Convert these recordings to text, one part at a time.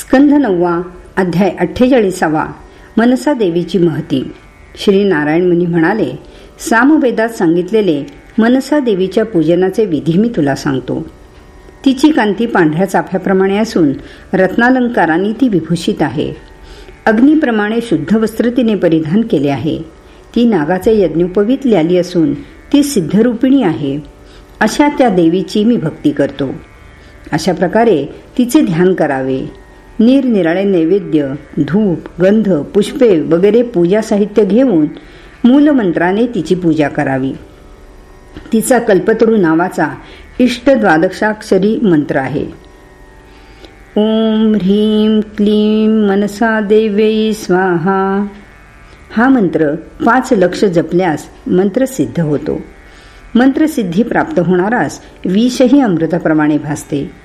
स्कंध नववा अध्याय अठ्ठेचाळीसावा मनसा देवीची महती. श्री नारायण मुनी म्हणाले सामवेदात सांगितलेले मनसा देवीच्या पूजनाचे विधी मी तुला सांगतो. तिची कांती पांढऱ्या चाफ्याप्रमाणे असून रत्नालंकारांनी ती विभूषित आहे. अग्निप्रमाणे शुद्ध वस्त्र तिने परिधान केले आहे. ती नागाचे यज्ञोपवीत ल्याली असून ती सिद्धरूपिणी आहे. अशा त्या देवीची मी भक्ती करतो. अशा प्रकारे तिचे ध्यान करावे. निरनिराळे नैवेद्य धूप गंध पुष्पे वगैरे पूजा साहित्य घेऊन मूलमंत्राने तिची पूजा करावी. तिचा कल्पतरू नावाचा इष्ट द्वादशाक्षरी मंत्र आहे. ओम ह्रीम क्लीम मनसा देवे स्वाहा. हा मंत्र पाच लक्ष जपल्यास मंत्र सिद्ध होतो. मंत्रसिद्धी प्राप्त होणारास विषही अमृताप्रमाणे भासते.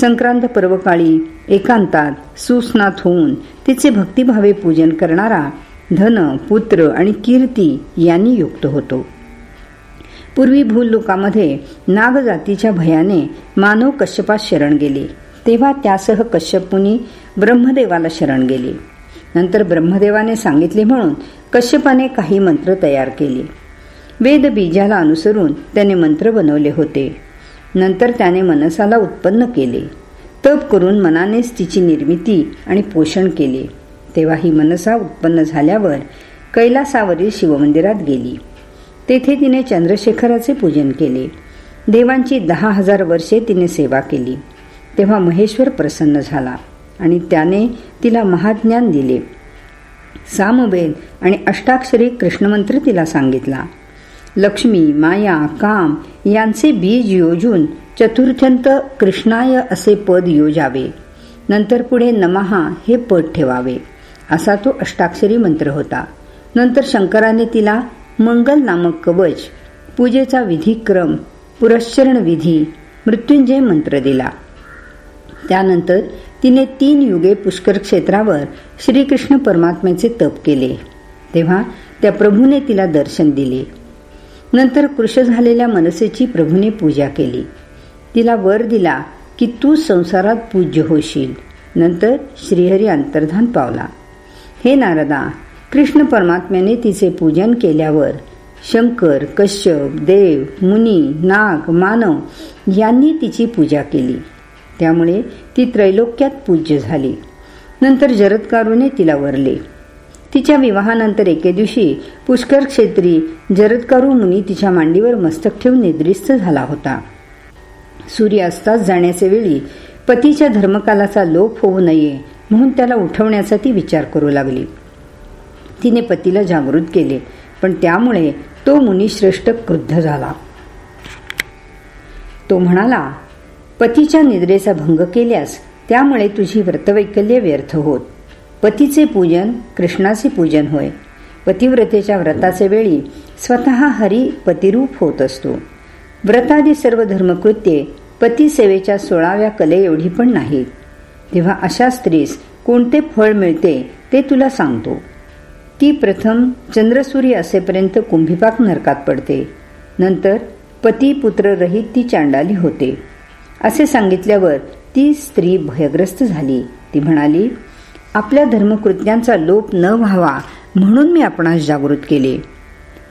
संक्रांत पर्वकाळी एकांतात सुस्नात होऊन तिचे भक्तिभावे पूजन करणारा धन पुत्र आणि कीर्ती यांनी युक्त होतो. पूर्वी भूलोकामध्ये नागजातीच्या भयाने मानव कश्यपात शरण गेले. तेव्हा त्यासह कश्यपुनी ब्रह्मदेवाला शरण गेले. नंतर ब्रह्मदेवाने सांगितले म्हणून कश्यपाने काही मंत्र तयार केले. वेद बीजाला अनुसरून त्याने मंत्र बनवले होते. नंतर त्याने मनसाला उत्पन्न केले. तप करून मनानेच तिची निर्मिती आणि पोषण केले. तेव्हा ही मनसा उत्पन्न झाल्यावर कैलासावरील शिवमंदिरात गेली. तेथे तिने चंद्रशेखराचे पूजन केले. देवांची दहा हजार वर्षे तिने सेवा केली. तेव्हा महेश्वर प्रसन्न झाला आणि त्याने तिला महाज्ञान दिले. सामवेद आणि अष्टाक्षरी कृष्णमंत्र तिला सांगितला. लक्ष्मी माया काम यांचे बीज योजून चतुर्थ्यंत कृष्णाय असे पद योजावे. नंतर पुढे नमहा हे पद ठेवावे. असा तो अष्टाक्षरी मंत्र होता. नंतर शंकराने तिला मंगल नामक कवच पूजेचा विधिक्रम पुरश्चरण विधी मृत्युंजय मंत्र दिला. त्यानंतर तिने तीन युगे पुष्कर क्षेत्रावर श्रीकृष्ण परमात्म्याचे तप केले. तेव्हा त्या प्रभूने तिला दर्शन दिले. नंतर कृश झालेल्या मनसेची प्रभूने पूजा केली. तिला वर दिला की तू संसारात पूज्य होशील. नंतर श्रीहरी अंतर्धान पावला. हे नारदा कृष्ण परमात्म्याने तिचे पूजन केल्यावर शंकर कश्यप देव मुनी नाग मानव यांनी तिची पूजा केली. त्यामुळे ती त्रैलोक्यात पूज्य झाली. नंतर जरत्कारूने तिला वरले. तिच्या विवाहानंतर एके दिवशी पुष्कर क्षेत्री जरदकारू मुनी तिच्या मांडीवर मस्तक ठेवून निद्रिस्त झाला होता. सूर्य अस्तास जाण्याचे वेळी पतीच्या धर्मकालाचा लोप होऊ नये म्हणून त्याला उठवण्याचा ती विचार करू लागली. तिने पतीला जागृत केले पण त्यामुळे तो मुनिश्रेष्ठ क्रुद्ध झाला. तो म्हणाला पतीच्या निद्रेचा भंग केल्यास त्यामुळे तुझी व्रतवैकल्य व्यर्थ होत. पतीचे पूजन कृष्णाचे पूजन होय. पतिव्रतेच्या व्रताचे वेळी स्वतः हरी पतिरूप होत असतो. व्रतादी सर्व धर्मकृत्ये पतिसेवेच्या सोळाव्या कले एवढी पण नाहीत. तेव्हा अशा स्त्रीस कोणते फळ मिळते ते तुला सांगतो. ती प्रथम चंद्रसूर्य असेपर्यंत कुंभीपाक नरकात पडते. नंतर पती पुत्र रहित ती चांडाली होते. असे सांगितल्यावर ती स्त्री भयग्रस्त झाली. ती म्हणाली आपल्या धर्मकृत्यांचा लोप न व्हावा म्हणून मी आपणास जागृत केले.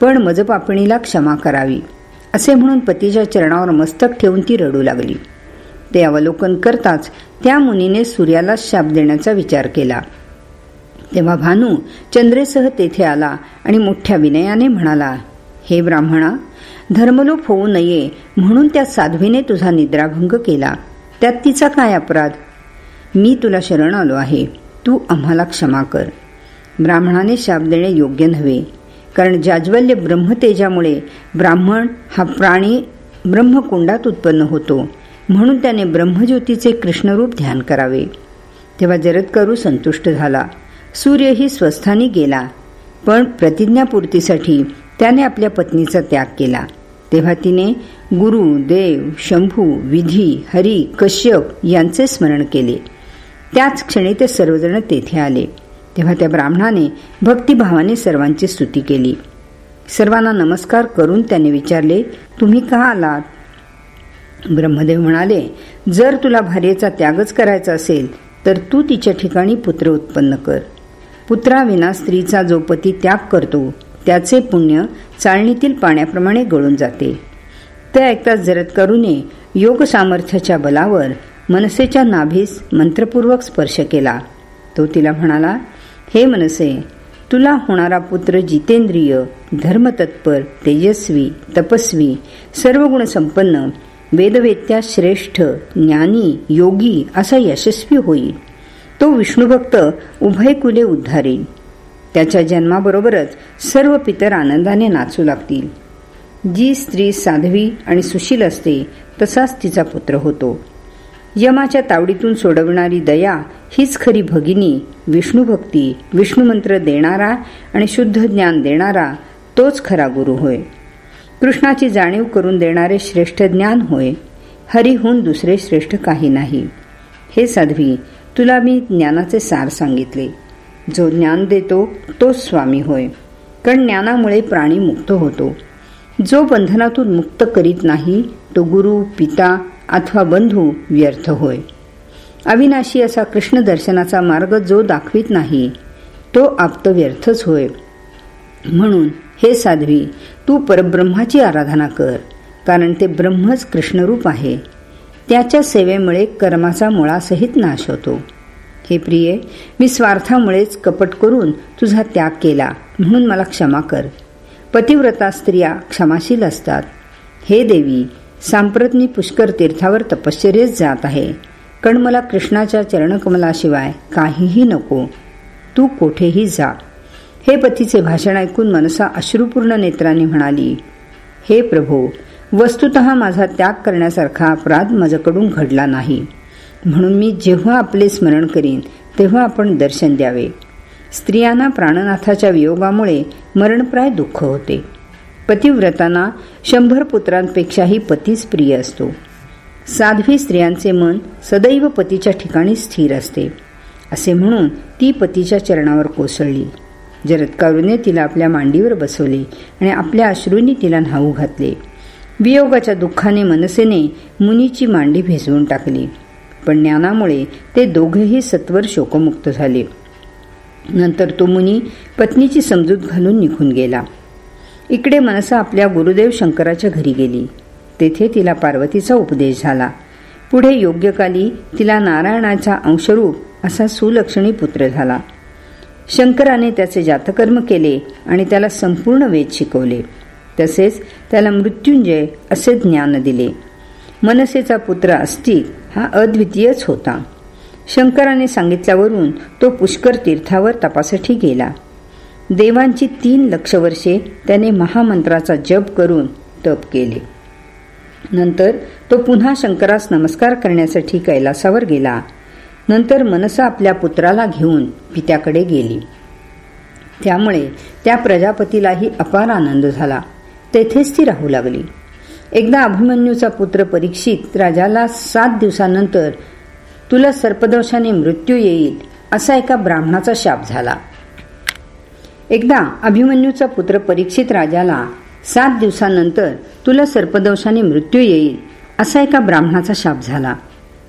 पण मजपापणीला क्षमा करावी असे म्हणून पतीच्या चरणावर मस्तक ठेवून ती रडू लागली. ते अवलोकन करताच त्या मुनीने सूर्याला शाप देण्याचा विचार केला. तेव्हा भानू चंद्रेसह तेथे आला आणि मोठ्या विनयाने म्हणाला हे ब्राह्मणा धर्मलोप होऊ नये म्हणून त्या साध्वीने तुझा निद्राभंग केला. त्यात तिचा काय अपराध? मी तुला शरण आलो आहे. तू आम्हाला क्षमा कर. ब्राह्मणाने शाप देणे योग्य नव्हे. कारण जाज्वल्य ब्रह्मतेजामुळे ब्राह्मण हा प्राणी ब्रह्मकुंडात उत्पन्न होतो. म्हणून त्याने ब्रह्मज्योतीचे कृष्णरूप ध्यान करावे. तेव्हा जरदकरू संतुष्ट झाला. सूर्यही स्वस्थानी गेला. पण प्रतिज्ञापूर्तीसाठी त्याने आपल्या पत्नीचा त्याग केला. तेव्हा तिने गुरु देव शंभू विधी हरी कश्यप यांचे स्मरण केले. त्याच क्षणी ते सर्वजण तेथे आले. तेव्हा त्या ब्राह्मणाने भक्तिभावाने सर्वांची स्तुती केली. सर्वांना नमस्कार करून त्याने विचारले तुम्ही का आलात? ब्रह्मदेव म्हणाले जर तुला भार्येचा त्यागच करायचा असेल तर तू तिच्या ठिकाणी पुत्र उत्पन्न कर. पुत्राविना स्त्रीचा जो पती त्याग करतो त्याचे पुण्य चाळणीतील पाण्याप्रमाणे गळून जाते. ते ऐकताच जरत करूने योग सामर्थ्याच्या बलावर मनसेच्या नाभीस मंत्रपूर्वक स्पर्श केला. तो तिला म्हणाला हे मनसे तुला होणारा पुत्र जितेंद्रिय धर्मतत्पर तेजस्वी तपस्वी सर्व गुणसंपन्न वेदवेत्या श्रेष्ठ ज्ञानी योगी असा यशस्वी होईल. तो विष्णुभक्त उभय कुले उद्धारेल त्याच्या जन्माबरोबरच सर्व पितर आनंदाने नाचू लागतील. जी स्त्री साध्वी आणि सुशील असते तसाच तिचा पुत्र होतो. यमाच्या तावडीतून सोडवणारी दया हीच खरी भगिनी विष्णुभक्ती विष्णुमंत्र देणारा आणि शुद्ध ज्ञान देणारा तोच खरा गुरु होय. कृष्णाची जाणीव करून देणारे श्रेष्ठ ज्ञान होय. हरिहून दुसरे श्रेष्ठ काही नाही. हे साध्वी तुला मी ज्ञानाचे सार सांगितले. जो ज्ञान देतो तोच स्वामी होय. कारण ज्ञानामुळे प्राणी मुक्त होतो. जो बंधनातून मुक्त करीत नाही तो गुरु पिता अथवा बंधू व्यर्थ होय. अविनाशी असा कृष्ण दर्शनाचा मार्ग जो दाखवित नाही तो आप्त व्यर्थच होय. म्हणून हे साध्वी तू परब्रह्माची आराधना कर कारण ते ब्रह्मच कृष्णरूप आहे. त्याच्या सेवेमुळे कर्माचा मुळासहित नाश होतो. हे प्रिये मी स्वार्थामुळेच कपट करून तुझा त्याग केला म्हणून मला क्षमा कर. पतिव्रता स्त्रिया क्षमाशील असतात. हे देवी सांप्रत मी पुष्कर तीर्थावर तपश्चर्यच जात आहे. कारण मला कृष्णाच्या चरणकमलाशिवाय काहीही नको. तू कोठेही जा. हे पतीचे भाषण ऐकून मनसा अश्रुपूर्ण नेत्राने म्हणाली हे प्रभो वस्तुत माझा त्याग करण्यासारखा अपराध माझ्याकडून घडला नाही. म्हणून मी जेव्हा आपले स्मरण करीन तेव्हा आपण दर्शन द्यावे. स्त्रियांना प्राणनाथाच्या वियोगामुळे मरणप्राय दुःख होते. पतिव्रतांना शंभर पुत्रांपेक्षाही पतीच प्रिय असतो. साध्वी स्त्रियांचे मन सदैव पतीच्या ठिकाणी स्थिर असते. असे म्हणून ती पतीच्या चरणावर कोसळली. जरत्कारूने तिला आपल्या मांडीवर बसवले आणि आपल्या अश्रूंनी तिला न्हाऊ घातले. वियोगाच्या दुःखाने मनसेने मुनीची मांडी भेजवून टाकली. पण ज्ञानामुळे ते दोघेही सत्वर शोकमुक्त झाले. नंतर तो मुनी पत्नीची समजूत घालून निघून गेला. इकडे मनसा आपल्या गुरुदेव शंकराच्या घरी गेली. तेथे तिला पार्वतीचा उपदेश झाला. पुढे योग्यकाली तिला नारायणाचा अंशरूप असा सुलक्षणी पुत्र झाला. शंकराने त्याचे जातकर्म केले आणि त्याला संपूर्ण वेद शिकवले. तसेच त्याला मृत्युंजय असे ज्ञान दिले. मनसेचा पुत्र अस्तिक हा अद्वितीयच होता. शंकराने सांगितल्यावरून तो पुष्कर तीर्थावर तपासाठी गेला. देवांची तीन लक्ष वर्षे त्याने महामंत्राचा जप करून तप केले. नंतर तो पुन्हा शंकरास नमस्कार करण्यासाठी कैलासावर गेला. नंतर मनसा आपल्या पुत्राला घेऊन पित्याकडे गेली. त्यामुळे त्या प्रजापतीलाही अपार आनंद झाला. तेथेच ती राहू लागली. एकदा अभिमन्यूचा पुत्र परीक्षित राजाला सात दिवसानंतर तुला सर्पदोषाने मृत्यू येईल असा एका ब्राह्मणाचा शाप झाला. एकदा अभिमन्यूचा पुत्र परीक्षित राजाला सात दिवसानंतर तुला सर्पदोषाने मृत्यू येईल असा एका ब्राह्मणाचा शाप झाला.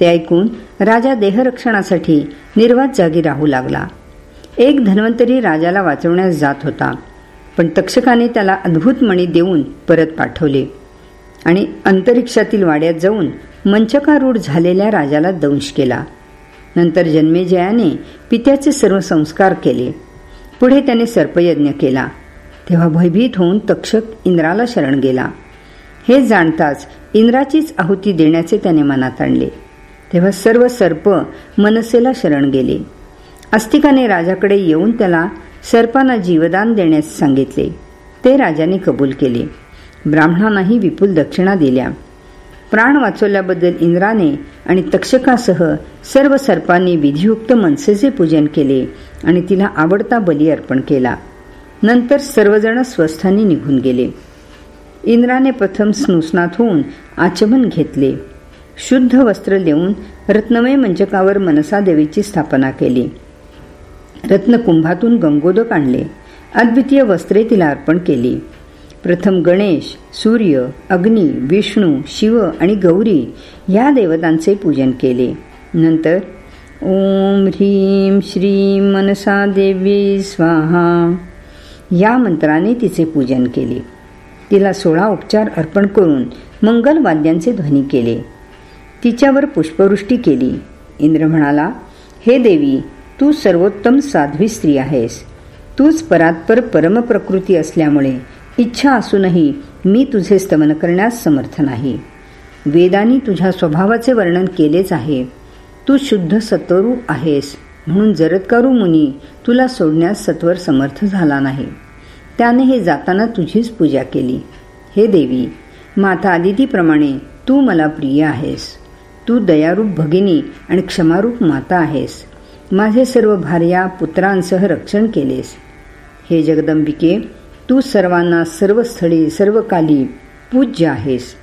ते ऐकून राजा देहरक्षणासाठी निर्वात जागी राहू लागला. एक धन्वंतरी राजाला वाचवण्यास जात होता पण तक्षकाने त्याला अद्भुत मणी देऊन परत पाठवले आणि अंतरिक्षातील वाड्यात जाऊन मंचकारूढ झालेल्या राजाला दंश केला. नंतर जन्मेजयाने पित्याचे सर्व संस्कार केले. पुढे त्याने सर्पयज्ञ केला. तेव्हा भयभीत होऊन तक्षक इंद्राला शरण गेला. हे जाणताच इंद्राचीच आहुती देण्याचे त्याने मनात आणले. तेव्हा सर्व सर्प मनसेला शरण गेले. अस्तिकाने राजाकडे येऊन त्याला सर्पांना जीवदान देण्यास सांगितले. ते राजाने कबूल केले. ब्राह्मणांनाही विपुल दक्षिणा दिल्या. प्राण वाचवल्याबद्दल इंद्राने आणि तक्षकासह सर्व सर्पांनी विधियुक्त मनसेचे पूजन केले आणि तिला आवडता बली अर्पण केला. नंतर सर्वजण स्वस्थानी निघून गेले. इंद्राने प्रथम स्नुस्नात होऊन आचमन घेतले. शुद्ध वस्त्र देऊन रत्नमय मंचकावर मनसा देवीची स्थापना केली. रत्नकुंभातून गंगोदक आणले. अद्वितीय वस्त्रे तिला अर्पण केली. प्रथम गणेश सूर्य अग्नी विष्णू शिव आणि गौरी या देवतांचे पूजन केले. नंतर ओम ह्रीं श्री मनसा देवी स्वाहा या मंत्राने तिचे पूजन केले. तिला सोळा उपचार अर्पण करून मंगलवाद्यांचे ध्वनी केले. तिच्यावर पुष्पवृष्टी केली. इंद्र म्हणाला हे देवी तू सर्वोत्तम साध्वी स्त्री आहेस. तूच परात्पर परमप्रकृती असल्यामुळे इच्छा असूनही मी तुझे स्तमन करण्यास समर्थ नाही. वेदानी तुझ्या स्वभावाचे वर्णन केलेच आहे. तू शुद्ध सत्वरू आहेस. म्हणून जरत्कारू मुनी तुला सोडण्यास सत्वर समर्थ झाला नाही. त्याने हे जाताना तुझीच पूजा केली. हे देवी माता आदितीप्रमाणे तू मला प्रिय आहेस. तू दयारूप भगिनी आणि क्षमारूप माता आहेस. माझे सर्व भार्या पुत्रांसह रक्षण केलेस. हे जगदंबिके तू सर्वांना सर्वस्थळी सर्वकाली पूज्य आहेस.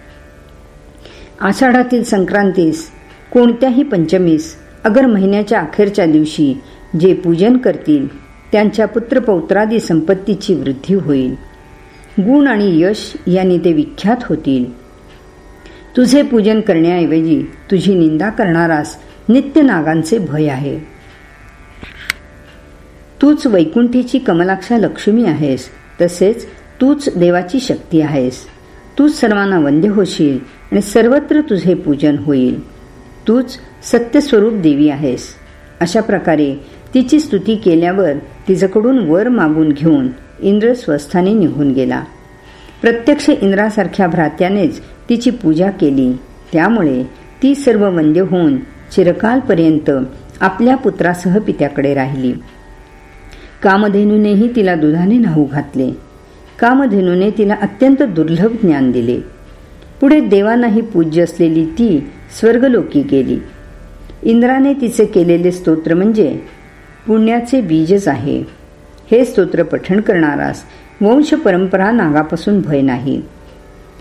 आषाढातील संक्रांतीस कोणत्याही पंचमीस अगर महिन्याच्या अखेरच्या दिवशी जे पूजन करतील त्यांच्या पुत्रपौत्रादी संपत्तीची वृद्धी होईल. गुण आणि यश यांनी ते विख्यात होतील. तुझे पूजन करण्याऐवजी तुझी निंदा करणारास नित्य नागांचे भय आहे. तूच वैकुंठीची कमलाक्षा लक्ष्मी आहेस. तसेच तूच देवाची शक्ती आहेस. तूच सर्वांना वंद्य होशील आणि सर्वत्र तुझे पूजन होईल. तूच सत्यस्वरूप देवी आहेस. अशा प्रकारे तिची स्तुती केल्यावर तिच्याकडून वर मागून घेऊन इंद्र स्वस्थाने निघून गेला. प्रत्यक्ष इंद्रासारख्या भ्रात्यानेच तिची पूजा केली. त्यामुळे ती सर्व वंद्य होऊन चिरकालपर्यंत आपल्या पुत्रासह पित्याकडे राहिली. कामधेनूनेही तिला दुधाने न्हाऊ घातले. कामधेनूने तिला अत्यंत दुर्लभ ज्ञान दिले. पुढे देवांनाही पूज्य असलेली ती स्वर्गलोकी गेली. इंद्राने तिचे केलेले स्तोत्र म्हणजे पुण्याचे बीजच आहे. हे स्तोत्र पठण करणारास वंश परंपरा नागापासून भय नाही.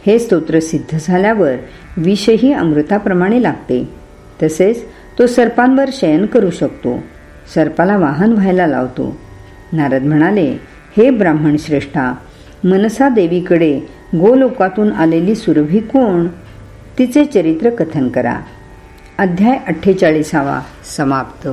हे स्तोत्र सिद्ध झाल्यावर विषही अमृताप्रमाणे लागते. तसेच तो सर्पांवर शयन करू शकतो. सर्पाला वाहन व्हायला लावतो. नारद म्हणाले हे ब्राह्मण श्रेष्ठा मनसा देवीकडे गोलोकातून आलेली सुरभी कोण? तिचे चरित्र कथन करा. अध्याय अठ्ठेचाळीसावा समाप्त.